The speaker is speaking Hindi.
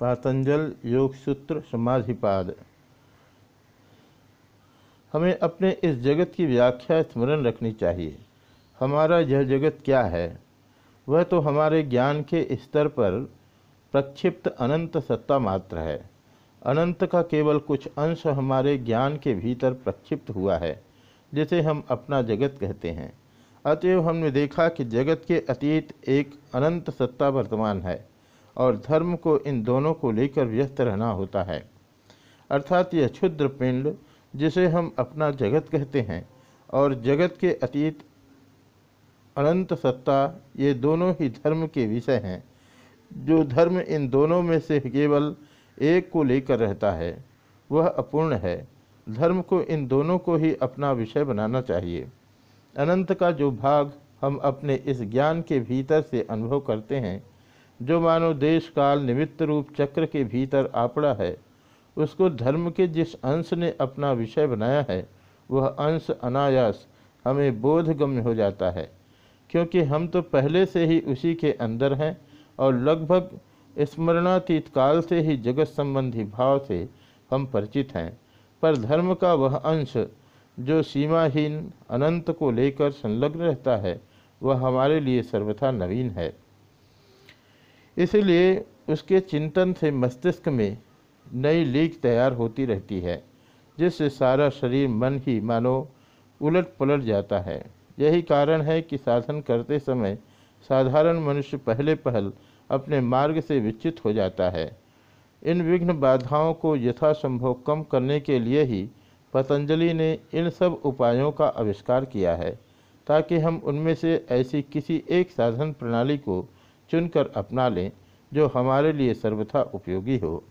पातंजल योग सूत्र समाधिपाद। हमें अपने इस जगत की व्याख्या स्मरण रखनी चाहिए। हमारा यह जगत क्या है? वह तो हमारे ज्ञान के स्तर पर प्रक्षिप्त अनंत सत्ता मात्र है। अनंत का केवल कुछ अंश हमारे ज्ञान के भीतर प्रक्षिप्त हुआ है, जिसे हम अपना जगत कहते हैं। अतएव हमने देखा कि जगत के अतीत एक अनंत सत्ता वर्तमान है। और धर्म को इन दोनों को लेकर व्यस्त रहना होता है। अर्थात यह क्षुद्र पिंड, जिसे हम अपना जगत कहते हैं, और जगत के अतीत, अनंत सत्ता, ये दोनों ही धर्म के विषय हैं, जो धर्म इन दोनों में से केवल एक को लेकर रहता है। वह अपूर्ण है। धर्म को इन दोनों को ही अपना विषय बनाना चाहिए। अनंत का जो भाग हम अपने इस ज्ञान के भीतर से अनुभव करते हैं जो मानो देश काल निमित्त रूप चक्र के भीतर आपड़ा है, उसको धर्म के जिस अंश ने अपना विषय बनाया है, वह अंश अनायास हमें बोधगम्य हो जाता है, क्योंकि हम तो पहले से ही उसी के अंदर हैं और लगभग स्मरणातीत काल से ही जगत संबंधी भाव से हम परिचित हैं। पर धर्म का वह अंश, जो सीमाहीन अनंत को लेकर संलग्न रहता है, वह हमारे लिए सर्वथा नवीन है। इसलिए उसके चिंतन से मस्तिष्क में नई लीक तैयार होती रहती है, जिससे सारा शरीर मन ही मानो उलट पलट जाता है। यही कारण है कि साधन करते समय साधारण मनुष्य पहले पहल अपने मार्ग से विचित हो जाता है। इन विघ्न बाधाओं को यथासंभव कम करने के लिए ही पतंजलि ने इन सब उपायों का आविष्कार किया है, ताकि हम उनमें से ऐसी किसी एक साधन प्रणाली को चुनकर अपना लें जो हमारे लिए सर्वथा उपयोगी हो।